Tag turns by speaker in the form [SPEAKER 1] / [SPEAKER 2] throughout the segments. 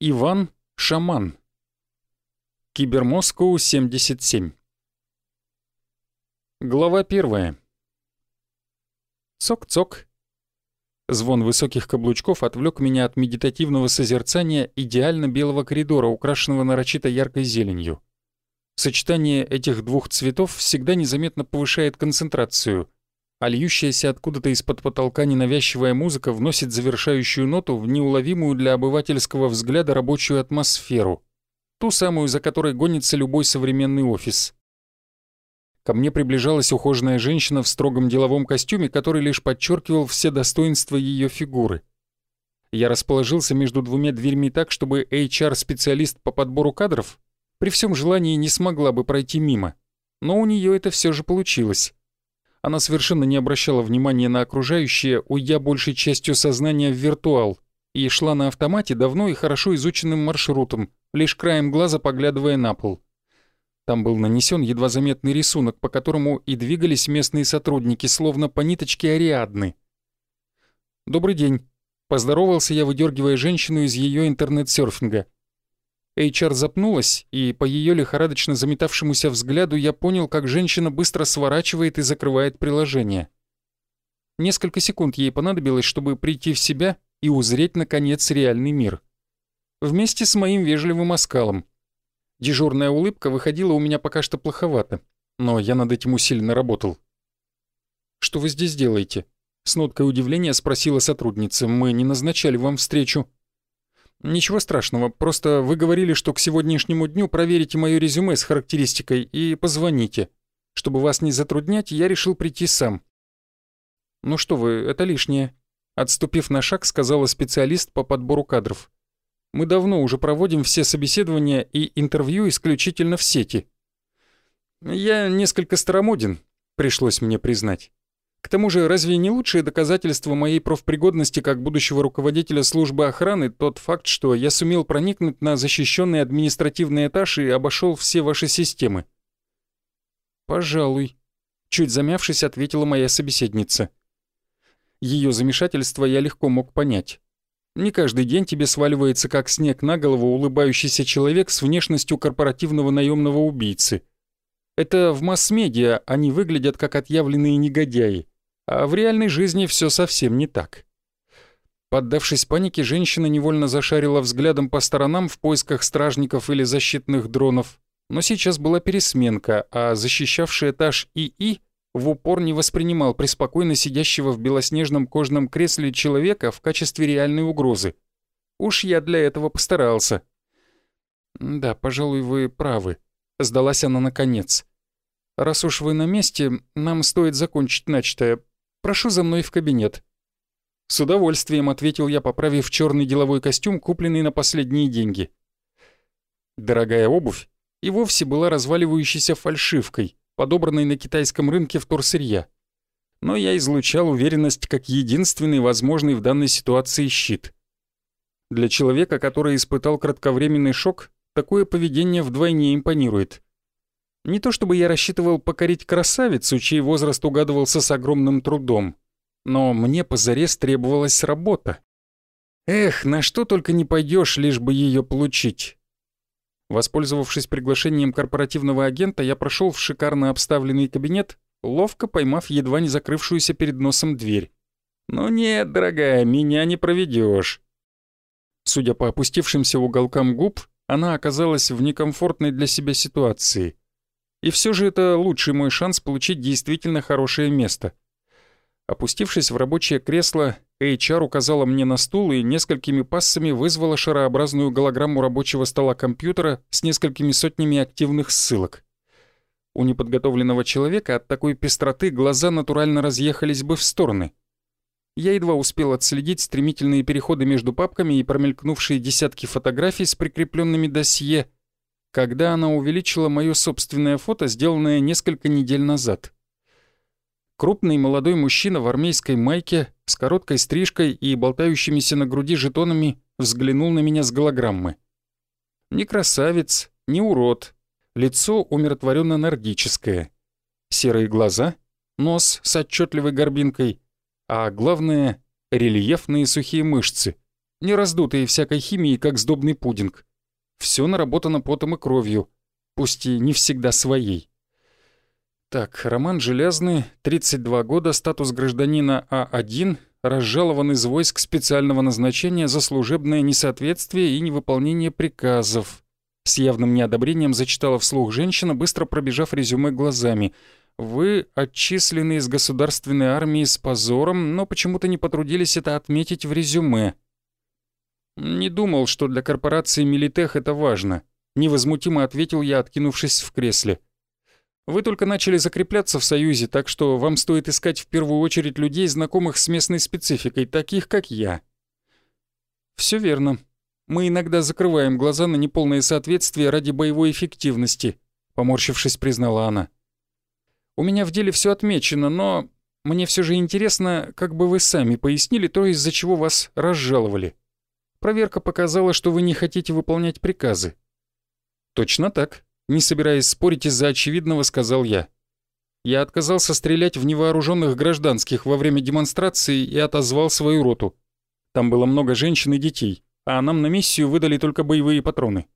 [SPEAKER 1] Иван Шаман. Кибермоскоу 77. Глава первая. Цок-цок. Звон высоких каблучков отвлек меня от медитативного созерцания идеально белого коридора, украшенного нарочито яркой зеленью. Сочетание этих двух цветов всегда незаметно повышает концентрацию, а льющаяся откуда-то из-под потолка ненавязчивая музыка вносит завершающую ноту в неуловимую для обывательского взгляда рабочую атмосферу, ту самую, за которой гонится любой современный офис. Ко мне приближалась ухоженная женщина в строгом деловом костюме, который лишь подчеркивал все достоинства ее фигуры. Я расположился между двумя дверьми так, чтобы HR-специалист по подбору кадров при всем желании не смогла бы пройти мимо. Но у нее это все же получилось. Она совершенно не обращала внимания на окружающее, уйдя большей частью сознания в виртуал, и шла на автомате давно и хорошо изученным маршрутом, лишь краем глаза поглядывая на пол. Там был нанесен едва заметный рисунок, по которому и двигались местные сотрудники, словно по ниточке Ариадны. «Добрый день», — поздоровался я, выдергивая женщину из ее интернет-серфинга — HR запнулась, и по ее лихорадочно заметавшемуся взгляду я понял, как женщина быстро сворачивает и закрывает приложение. Несколько секунд ей понадобилось, чтобы прийти в себя и узреть, наконец, реальный мир. Вместе с моим вежливым оскалом. Дежурная улыбка выходила у меня пока что плоховато, но я над этим усиленно работал. «Что вы здесь делаете?» С ноткой удивления спросила сотрудница. «Мы не назначали вам встречу». «Ничего страшного, просто вы говорили, что к сегодняшнему дню проверите мое резюме с характеристикой и позвоните. Чтобы вас не затруднять, я решил прийти сам». «Ну что вы, это лишнее», — отступив на шаг, сказала специалист по подбору кадров. «Мы давно уже проводим все собеседования и интервью исключительно в сети». «Я несколько старомоден», — пришлось мне признать. К тому же, разве не лучшее доказательство моей профпригодности как будущего руководителя службы охраны тот факт, что я сумел проникнуть на защищенный административный этаж и обошел все ваши системы? «Пожалуй», — чуть замявшись, ответила моя собеседница. Ее замешательство я легко мог понять. Не каждый день тебе сваливается как снег на голову улыбающийся человек с внешностью корпоративного наемного убийцы — это в масс-медиа они выглядят как отъявленные негодяи, а в реальной жизни все совсем не так. Поддавшись панике, женщина невольно зашарила взглядом по сторонам в поисках стражников или защитных дронов, но сейчас была пересменка, а защищавший этаж ИИ в упор не воспринимал преспокойно сидящего в белоснежном кожаном кресле человека в качестве реальной угрозы. Уж я для этого постарался. «Да, пожалуй, вы правы», — сдалась она наконец. «Раз уж вы на месте, нам стоит закончить начатое. Прошу за мной в кабинет». С удовольствием ответил я, поправив черный деловой костюм, купленный на последние деньги. Дорогая обувь и вовсе была разваливающейся фальшивкой, подобранной на китайском рынке вторсырья. Но я излучал уверенность как единственный возможный в данной ситуации щит. Для человека, который испытал кратковременный шок, такое поведение вдвойне импонирует. Не то чтобы я рассчитывал покорить красавицу, чей возраст угадывался с огромным трудом, но мне позарез требовалась работа. Эх, на что только не пойдешь, лишь бы ее получить. Воспользовавшись приглашением корпоративного агента, я прошел в шикарно обставленный кабинет, ловко поймав едва не закрывшуюся перед носом дверь. «Ну нет, дорогая, меня не проведешь. Судя по опустившимся уголкам губ, она оказалась в некомфортной для себя ситуации. И все же это лучший мой шанс получить действительно хорошее место. Опустившись в рабочее кресло, HR указала мне на стул и несколькими пассами вызвала шарообразную голограмму рабочего стола компьютера с несколькими сотнями активных ссылок. У неподготовленного человека от такой пестроты глаза натурально разъехались бы в стороны. Я едва успел отследить стремительные переходы между папками и промелькнувшие десятки фотографий с прикрепленными досье — когда она увеличила мое собственное фото, сделанное несколько недель назад. Крупный молодой мужчина в армейской майке с короткой стрижкой и болтающимися на груди жетонами взглянул на меня с голограммы. Не красавец, не урод. Лицо умиротворенно нордическое. Серые глаза, нос с отчетливой горбинкой, а главное — рельефные сухие мышцы, не раздутые всякой химией, как сдобный пудинг. Все наработано потом и кровью, пусть и не всегда своей. Так, Роман Железный, 32 года, статус гражданина А1, разжалован из войск специального назначения за служебное несоответствие и невыполнение приказов. С явным неодобрением зачитала вслух женщина, быстро пробежав резюме глазами. «Вы отчислены из государственной армии с позором, но почему-то не потрудились это отметить в резюме». «Не думал, что для корпорации Милитех это важно», — невозмутимо ответил я, откинувшись в кресле. Вы только начали закрепляться в Союзе, так что вам стоит искать в первую очередь людей, знакомых с местной спецификой, таких как я». Все верно. Мы иногда закрываем глаза на неполное соответствие ради боевой эффективности», — поморщившись, признала она. «У меня в деле все отмечено, но мне все же интересно, как бы вы сами пояснили то, из-за чего вас разжаловали. Проверка показала, что вы не хотите выполнять приказы». «Точно так», не собираясь спорить из-за очевидного, сказал я. Я отказался стрелять в невооруженных гражданских во время демонстрации и отозвал свою роту. Там было много женщин и детей, а нам на миссию выдали только боевые патроны.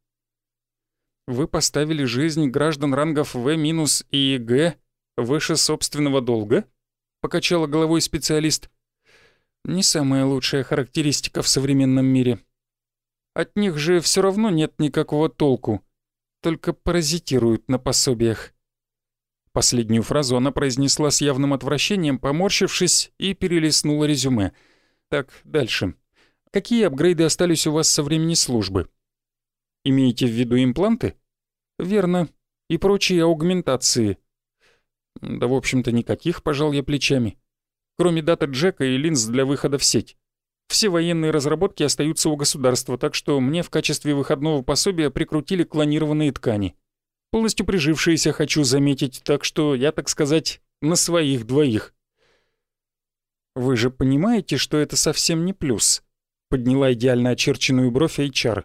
[SPEAKER 1] Вы поставили жизнь граждан рангов В- и Г выше собственного долга? Покачала головой специалист. Не самая лучшая характеристика в современном мире. От них же все равно нет никакого толку только паразитируют на пособиях». Последнюю фразу она произнесла с явным отвращением, поморщившись и перелистнула резюме. «Так, дальше. Какие апгрейды остались у вас со времени службы?» «Имеете в виду импланты?» «Верно. И прочие аугментации». «Да, в общем-то, никаких», — пожал я плечами. «Кроме дата Джека и линз для выхода в сеть. Все военные разработки остаются у государства, так что мне в качестве выходного пособия прикрутили клонированные ткани. Полностью прижившиеся, хочу заметить, так что я, так сказать, на своих двоих. «Вы же понимаете, что это совсем не плюс?» — подняла идеально очерченную бровь HR.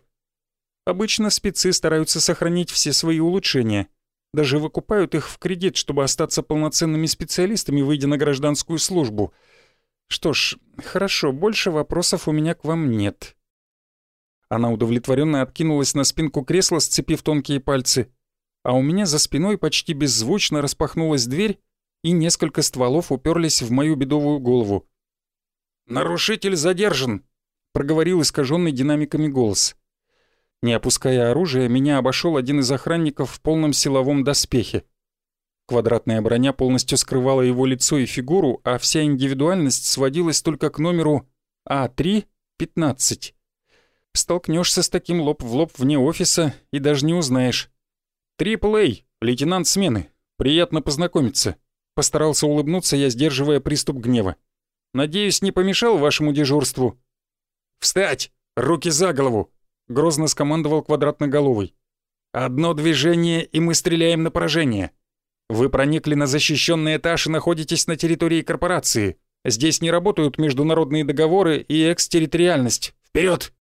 [SPEAKER 1] «Обычно спецы стараются сохранить все свои улучшения. Даже выкупают их в кредит, чтобы остаться полноценными специалистами, выйдя на гражданскую службу — что ж, хорошо, больше вопросов у меня к вам нет. Она удовлетворенно откинулась на спинку кресла, сцепив тонкие пальцы. А у меня за спиной почти беззвучно распахнулась дверь, и несколько стволов уперлись в мою бедовую голову. «Нарушитель задержан!» — проговорил искаженный динамиками голос. Не опуская оружия, меня обошел один из охранников в полном силовом доспехе. Квадратная броня полностью скрывала его лицо и фигуру, а вся индивидуальность сводилась только к номеру А3-15. Столкнешься с таким лоб в лоб вне офиса и даже не узнаешь. «Трипл Эй, лейтенант смены. Приятно познакомиться». Постарался улыбнуться я, сдерживая приступ гнева. «Надеюсь, не помешал вашему дежурству?» «Встать! Руки за голову!» — грозно скомандовал квадратноголовый. «Одно движение, и мы стреляем на поражение. Вы проникли на защищенный этаж и находитесь на территории корпорации. Здесь не работают международные договоры и экстерриториальность. Вперед!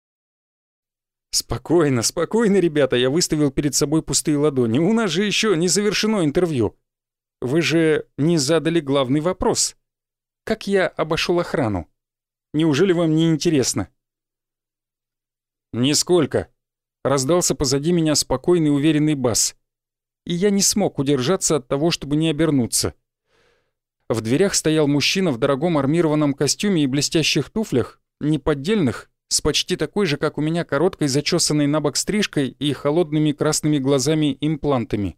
[SPEAKER 1] Спокойно, спокойно, ребята, я выставил перед собой пустые ладони. У нас же еще не завершено интервью. Вы же не задали главный вопрос. Как я обошел охрану? Неужели вам не интересно? Нисколько. Раздался позади меня спокойный уверенный бас и я не смог удержаться от того, чтобы не обернуться. В дверях стоял мужчина в дорогом армированном костюме и блестящих туфлях, неподдельных, с почти такой же, как у меня, короткой зачесанной на бок стрижкой и холодными красными глазами-имплантами.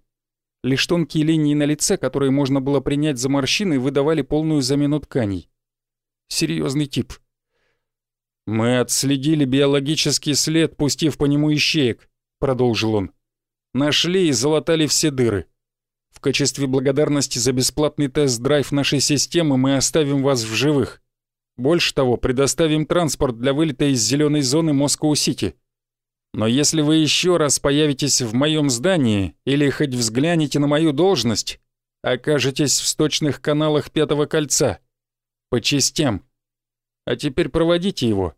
[SPEAKER 1] Лишь тонкие линии на лице, которые можно было принять за морщины, выдавали полную замену тканей. Серьезный тип. «Мы отследили биологический след, пустив по нему ищеек», — продолжил он. Нашли и залатали все дыры. В качестве благодарности за бесплатный тест-драйв нашей системы мы оставим вас в живых. Больше того, предоставим транспорт для вылета из зеленой зоны Москва-Сити. Но если вы еще раз появитесь в моем здании или хоть взглянете на мою должность, окажетесь в сточных каналах Пятого Кольца. По частям. А теперь проводите его».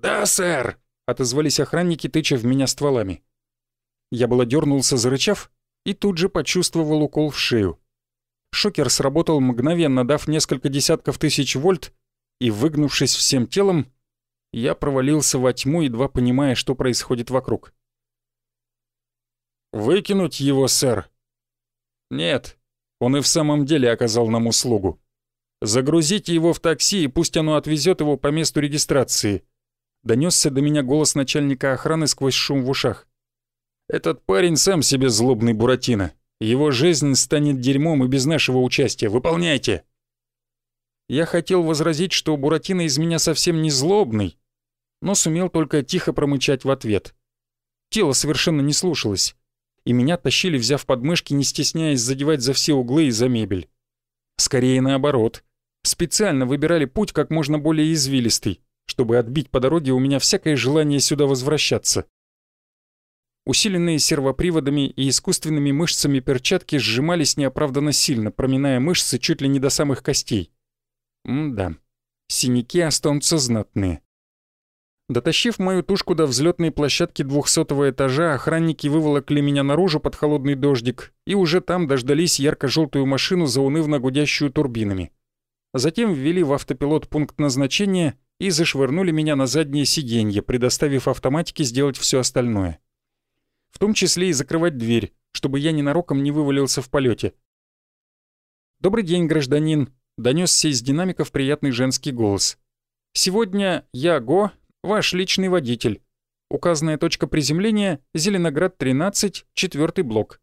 [SPEAKER 1] «Да, сэр», — отозвались охранники, тыча в меня стволами. Я было дернулся, зарычав, и тут же почувствовал укол в шею. Шокер сработал мгновенно, дав несколько десятков тысяч вольт, и, выгнувшись всем телом, я провалился во тьму, едва понимая, что происходит вокруг. «Выкинуть его, сэр?» «Нет, он и в самом деле оказал нам услугу. Загрузите его в такси, и пусть оно отвезет его по месту регистрации». Донесся до меня голос начальника охраны сквозь шум в ушах. «Этот парень сам себе злобный Буратино. Его жизнь станет дерьмом и без нашего участия. Выполняйте!» Я хотел возразить, что Буратино из меня совсем не злобный, но сумел только тихо промычать в ответ. Тело совершенно не слушалось, и меня тащили, взяв подмышки, не стесняясь задевать за все углы и за мебель. Скорее наоборот. Специально выбирали путь как можно более извилистый, чтобы отбить по дороге у меня всякое желание сюда возвращаться. Усиленные сервоприводами и искусственными мышцами перчатки сжимались неоправданно сильно, проминая мышцы чуть ли не до самых костей. М-да, синяки останутся знатные. Дотащив мою тушку до взлетной площадки двухсотого этажа, охранники выволокли меня наружу под холодный дождик и уже там дождались ярко-желтую машину, заунывно гудящую турбинами. Затем ввели в автопилот пункт назначения и зашвырнули меня на заднее сиденье, предоставив автоматике сделать все остальное. В том числе и закрывать дверь, чтобы я ненароком не вывалился в полете. «Добрый день, гражданин», — донесся из динамиков приятный женский голос. «Сегодня я, Го, ваш личный водитель. Указанная точка приземления — Зеленоград 13, четвертый блок.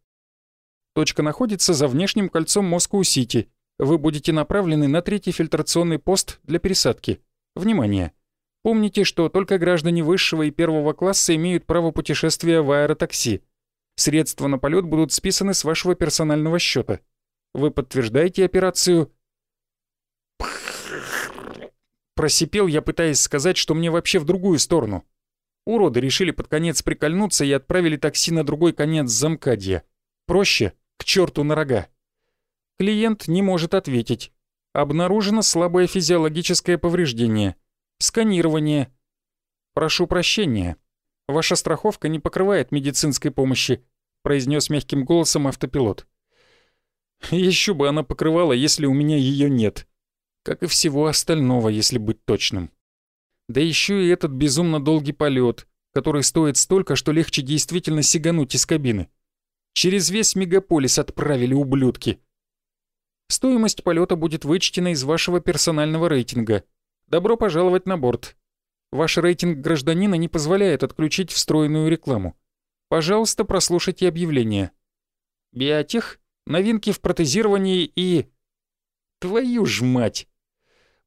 [SPEAKER 1] Точка находится за внешним кольцом Москву-Сити. Вы будете направлены на третий фильтрационный пост для пересадки. Внимание! Помните, что только граждане высшего и первого класса имеют право путешествия в аэротакси. Средства на полет будут списаны с вашего персонального счета. Вы подтверждаете операцию Просипел я, пытаясь сказать, что мне вообще в другую сторону. Уроды решили под конец прикольнуться и отправили такси на другой конец замкадья. Проще, к черту на рога. Клиент не может ответить. Обнаружено слабое физиологическое повреждение. Сканирование. Прошу прощения. Ваша страховка не покрывает медицинской помощи, произнес мягким голосом автопилот. Еще бы она покрывала, если у меня ее нет как и всего остального, если быть точным. Да еще и этот безумно долгий полет, который стоит столько, что легче действительно сигануть из кабины. Через весь мегаполис отправили ублюдки. Стоимость полета будет вычтена из вашего персонального рейтинга. Добро пожаловать на борт. Ваш рейтинг гражданина не позволяет отключить встроенную рекламу. Пожалуйста, прослушайте объявление. Биотех, новинки в протезировании и... Твою ж мать!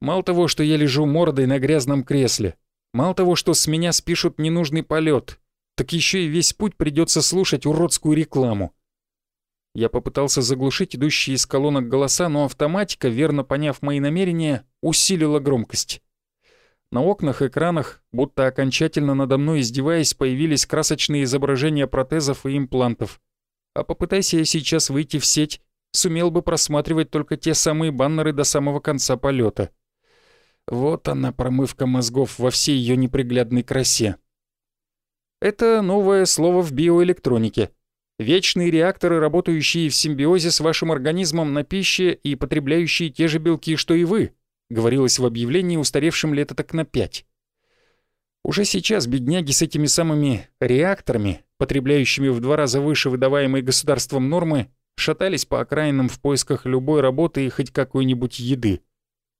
[SPEAKER 1] Мало того, что я лежу мордой на грязном кресле, мало того, что с меня спишут ненужный полет, так еще и весь путь придется слушать уродскую рекламу. Я попытался заглушить идущие из колонок голоса, но автоматика, верно поняв мои намерения, усилила громкость. На окнах, экранах, будто окончательно надо мной издеваясь, появились красочные изображения протезов и имплантов. А попытайся я сейчас выйти в сеть, сумел бы просматривать только те самые баннеры до самого конца полета. Вот она, промывка мозгов во всей ее неприглядной красе. Это новое слово в биоэлектронике. Вечные реакторы, работающие в симбиозе с вашим организмом на пище и потребляющие те же белки, что и вы, говорилось в объявлении, устаревшем лето так на пять. Уже сейчас бедняги с этими самыми реакторами, потребляющими в два раза выше выдаваемой государством нормы, шатались по окраинам в поисках любой работы и хоть какой-нибудь еды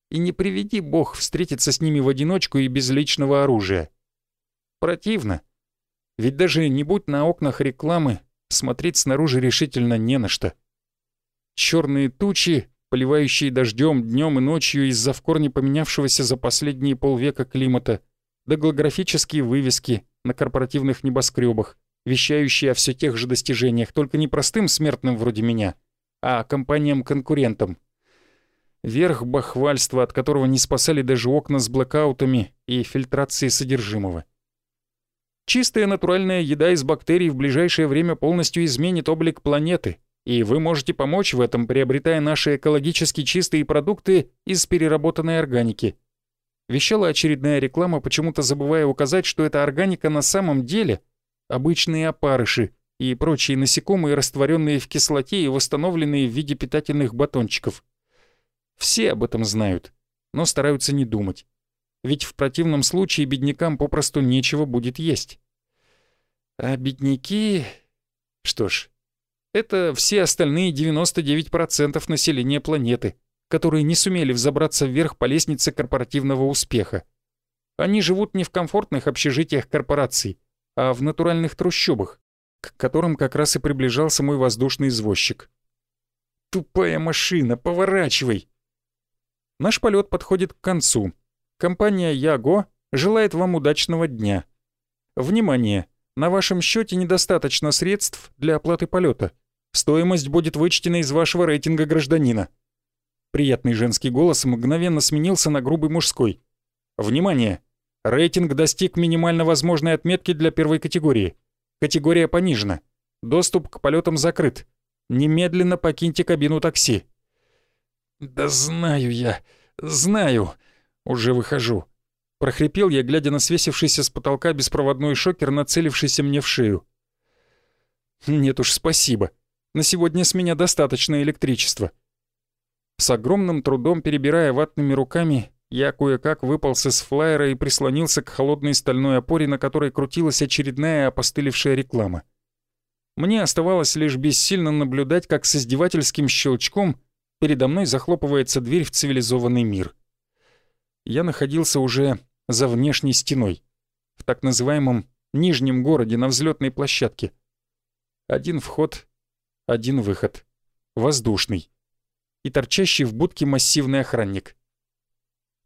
[SPEAKER 1] и не приведи бог встретиться с ними в одиночку и без личного оружия. Противно. Ведь даже не будь на окнах рекламы, смотреть снаружи решительно не на что. Черные тучи, поливающие дождем днем и ночью из-за в корне поменявшегося за последние полвека климата, да вывески на корпоративных небоскребах, вещающие о все тех же достижениях, только не простым смертным вроде меня, а компаниям-конкурентам, Верх бахвальства, от которого не спасали даже окна с блэкаутами и фильтрацией содержимого. Чистая натуральная еда из бактерий в ближайшее время полностью изменит облик планеты, и вы можете помочь в этом, приобретая наши экологически чистые продукты из переработанной органики. Вещала очередная реклама, почему-то забывая указать, что эта органика на самом деле обычные опарыши и прочие насекомые, растворенные в кислоте и восстановленные в виде питательных батончиков. Все об этом знают, но стараются не думать. Ведь в противном случае беднякам попросту нечего будет есть. А бедняки... Что ж, это все остальные 99% населения планеты, которые не сумели взобраться вверх по лестнице корпоративного успеха. Они живут не в комфортных общежитиях корпораций, а в натуральных трущобах, к которым как раз и приближался мой воздушный извозчик. «Тупая машина, поворачивай!» Наш полет подходит к концу. Компания Яго желает вам удачного дня. Внимание! На вашем счете недостаточно средств для оплаты полета. Стоимость будет вычтена из вашего рейтинга гражданина. Приятный женский голос мгновенно сменился на грубый мужской. Внимание! Рейтинг достиг минимально возможной отметки для первой категории. Категория понижена. Доступ к полетам закрыт. Немедленно покиньте кабину такси. «Да знаю я, знаю. Уже выхожу. Прохрипел я, глядя на свесившийся с потолка беспроводной шокер, нацелившийся мне в шею. «Нет уж, спасибо. На сегодня с меня достаточно электричества». С огромным трудом перебирая ватными руками, я кое-как выполз из флайера и прислонился к холодной стальной опоре, на которой крутилась очередная опостылевшая реклама. Мне оставалось лишь бессильно наблюдать, как с издевательским щелчком передо мной захлопывается дверь в цивилизованный мир. Я находился уже за внешней стеной, в так называемом нижнем городе на взлетной площадке. Один вход, один выход, воздушный. И торчащий в будке массивный охранник.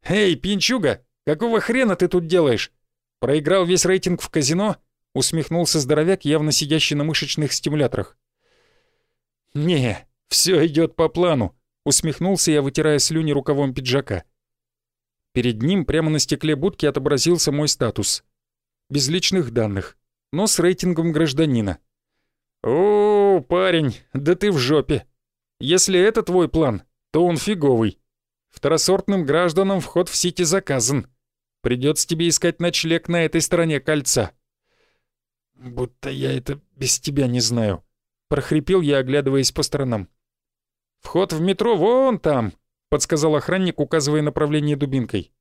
[SPEAKER 1] «Эй, пинчуга, какого хрена ты тут делаешь? Проиграл весь рейтинг в казино?» усмехнулся здоровяк, явно сидящий на мышечных стимуляторах. «Не, все идет по плану», — усмехнулся я, вытирая слюни рукавом пиджака. Перед ним прямо на стекле будки отобразился мой статус. Без личных данных, но с рейтингом гражданина. «О, парень, да ты в жопе. Если это твой план, то он фиговый. Второсортным гражданам вход в Сити заказан. Придется тебе искать ночлег на этой стороне кольца». «Будто я это без тебя не знаю», — прохрипел я, оглядываясь по сторонам. «Вход в метро вон там», подсказал охранник, указывая направление дубинкой.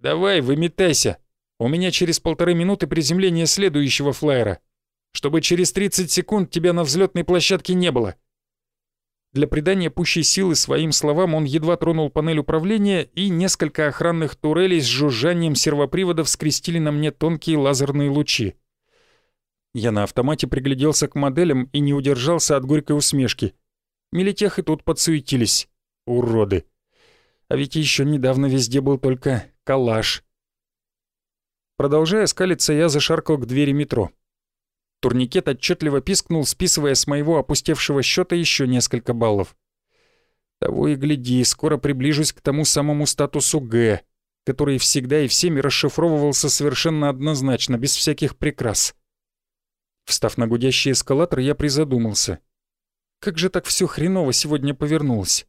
[SPEAKER 1] «Давай, выметайся. У меня через полторы минуты приземление следующего флайера. Чтобы через 30 секунд тебя на взлетной площадке не было». Для придания пущей силы своим словам он едва тронул панель управления, и несколько охранных турелей с жужжанием сервоприводов скрестили на мне тонкие лазерные лучи. Я на автомате пригляделся к моделям и не удержался от горькой усмешки. Милитех и тут подсуетились. Уроды. А ведь еще недавно везде был только калаш. Продолжая скалиться, я зашаркал к двери метро. Турникет отчетливо пискнул, списывая с моего опустевшего счета еще несколько баллов. Того и гляди, скоро приближусь к тому самому статусу «Г», который всегда и всеми расшифровывался совершенно однозначно, без всяких прикрас. Встав на гудящий эскалатор, я призадумался. Как же так все хреново сегодня повернулось?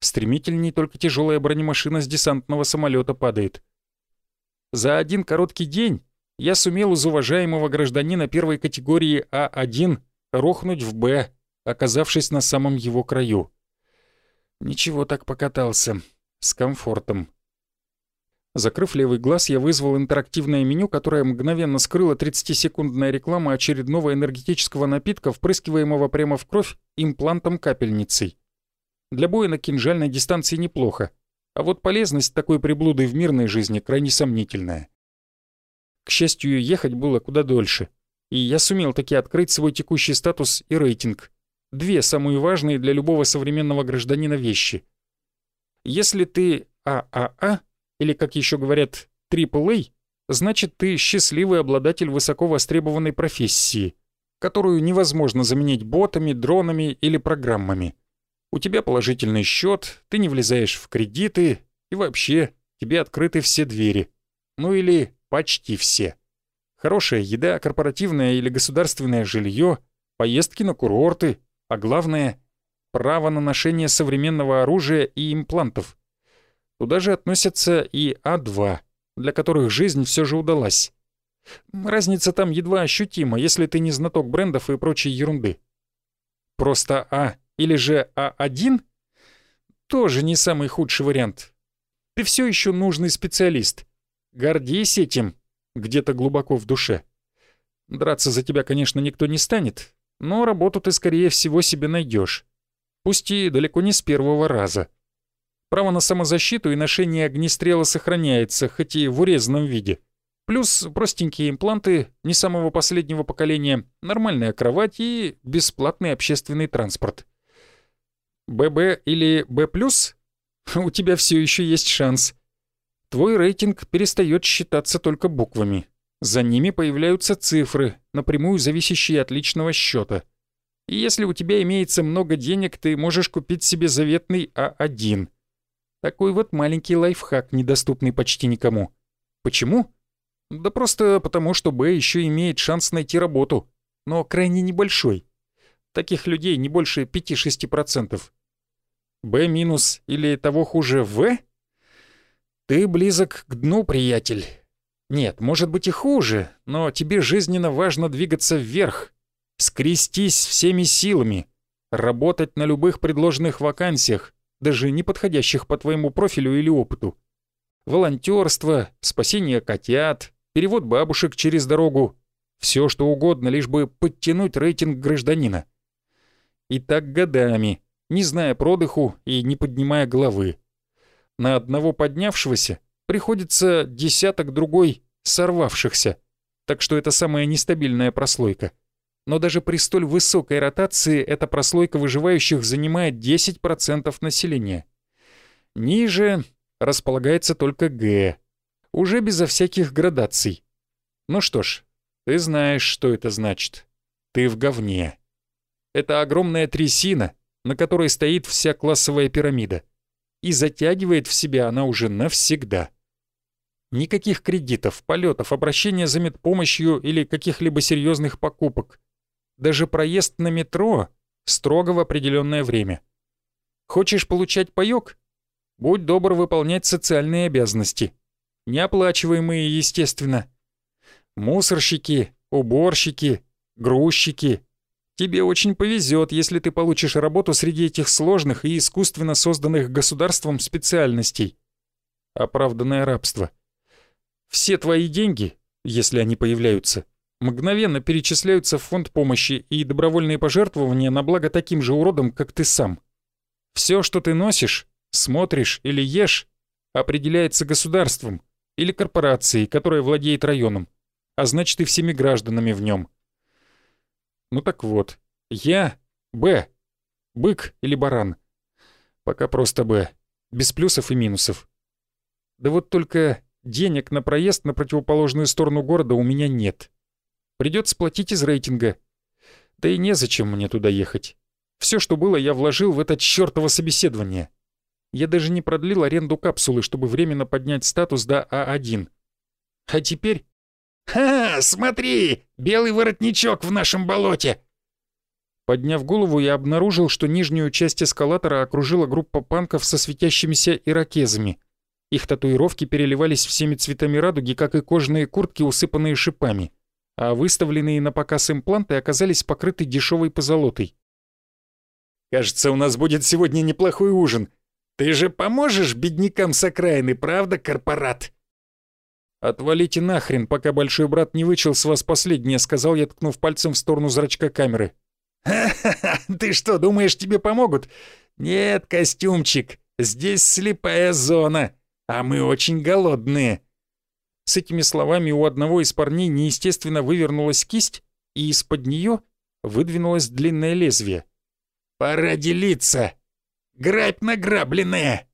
[SPEAKER 1] Стремительней только тяжелая бронемашина с десантного самолета падает. За один короткий день я сумел из уважаемого гражданина первой категории А1 рухнуть в Б, оказавшись на самом его краю. Ничего так покатался. С комфортом. Закрыв левый глаз, я вызвал интерактивное меню, которое мгновенно скрыло 30-секундная реклама очередного энергетического напитка, впрыскиваемого прямо в кровь имплантом-капельницей. Для боя на кинжальной дистанции неплохо, а вот полезность такой приблуды в мирной жизни крайне сомнительная. К счастью, ехать было куда дольше, и я сумел таки открыть свой текущий статус и рейтинг. Две самые важные для любого современного гражданина вещи. Если ты ААА, или, как еще говорят, AAA, значит, ты счастливый обладатель высоко востребованной профессии, которую невозможно заменить ботами, дронами или программами. У тебя положительный счет, ты не влезаешь в кредиты, и вообще тебе открыты все двери. Ну или почти все. Хорошая еда, корпоративное или государственное жилье, поездки на курорты, а главное — право на ношение современного оружия и имплантов. Туда же относятся и А2, для которых жизнь все же удалась. Разница там едва ощутима, если ты не знаток брендов и прочей ерунды. Просто А или же А1 тоже не самый худший вариант. Ты все еще нужный специалист. Гордись этим, где-то глубоко в душе. Драться за тебя, конечно, никто не станет, но работу ты, скорее всего, себе найдешь. Пусть и далеко не с первого раза. Право на самозащиту и ношение огнестрела сохраняется, хоть и в урезанном виде. Плюс простенькие импланты не самого последнего поколения, нормальная кровать и бесплатный общественный транспорт. ББ или Б+, у тебя все еще есть шанс. Твой рейтинг перестает считаться только буквами. За ними появляются цифры, напрямую зависящие от личного счета. И если у тебя имеется много денег, ты можешь купить себе заветный А1. Такой вот маленький лайфхак, недоступный почти никому. Почему? Да просто потому, что Б еще имеет шанс найти работу, но крайне небольшой. Таких людей не больше 5-6%. Б минус или того хуже В? Ты близок к дну, приятель. Нет, может быть и хуже, но тебе жизненно важно двигаться вверх, скрестись всеми силами, работать на любых предложенных вакансиях, даже не подходящих по твоему профилю или опыту. Волонтерство, спасение котят, перевод бабушек через дорогу. Все что угодно, лишь бы подтянуть рейтинг гражданина. И так годами, не зная продыху и не поднимая головы. На одного поднявшегося приходится десяток другой сорвавшихся, так что это самая нестабильная прослойка. Но даже при столь высокой ротации эта прослойка выживающих занимает 10% населения. Ниже располагается только Г, уже безо всяких градаций. Ну что ж, ты знаешь, что это значит. Ты в говне. Это огромная трясина, на которой стоит вся классовая пирамида. И затягивает в себя она уже навсегда. Никаких кредитов, полетов, обращения за медпомощью или каких-либо серьезных покупок. Даже проезд на метро строго в определенное время. Хочешь получать паёк? Будь добр выполнять социальные обязанности неоплачиваемые, естественно. Мусорщики, уборщики, грузчики. Тебе очень повезет, если ты получишь работу среди этих сложных и искусственно созданных государством специальностей. Оправданное рабство. Все твои деньги, если они появляются, мгновенно перечисляются в фонд помощи и добровольные пожертвования на благо таким же уродам, как ты сам. Все, что ты носишь, смотришь или ешь, определяется государством, или корпорацией, которая владеет районом, а значит и всеми гражданами в нем. Ну так вот, я Б, бык или баран. Пока просто Б, без плюсов и минусов. Да вот только денег на проезд на противоположную сторону города у меня нет. Придется платить из рейтинга. Да и незачем мне туда ехать. Все, что было, я вложил в это чёртово собеседование. Я даже не продлил аренду капсулы, чтобы временно поднять статус до А1. А теперь... «Ха, смотри! Белый воротничок в нашем болоте!» Подняв голову, я обнаружил, что нижнюю часть эскалатора окружила группа панков со светящимися ирокезами. Их татуировки переливались всеми цветами радуги, как и кожаные куртки, усыпанные шипами, а выставленные на показ импланты оказались покрыты дешевой позолотой. «Кажется, у нас будет сегодня неплохой ужин», ты же поможешь беднякам с окраины, правда, корпорат?» «Отвалите нахрен, пока большой брат не вычел с вас последнее», — сказал я, ткнув пальцем в сторону зрачка камеры. «Ха-ха-ха! Ты что, думаешь, тебе помогут? Нет, костюмчик, здесь слепая зона, а мы очень голодные». С этими словами у одного из парней неестественно вывернулась кисть, и из-под нее выдвинулось длинное лезвие. «Пора делиться!» Грабь награбленное!»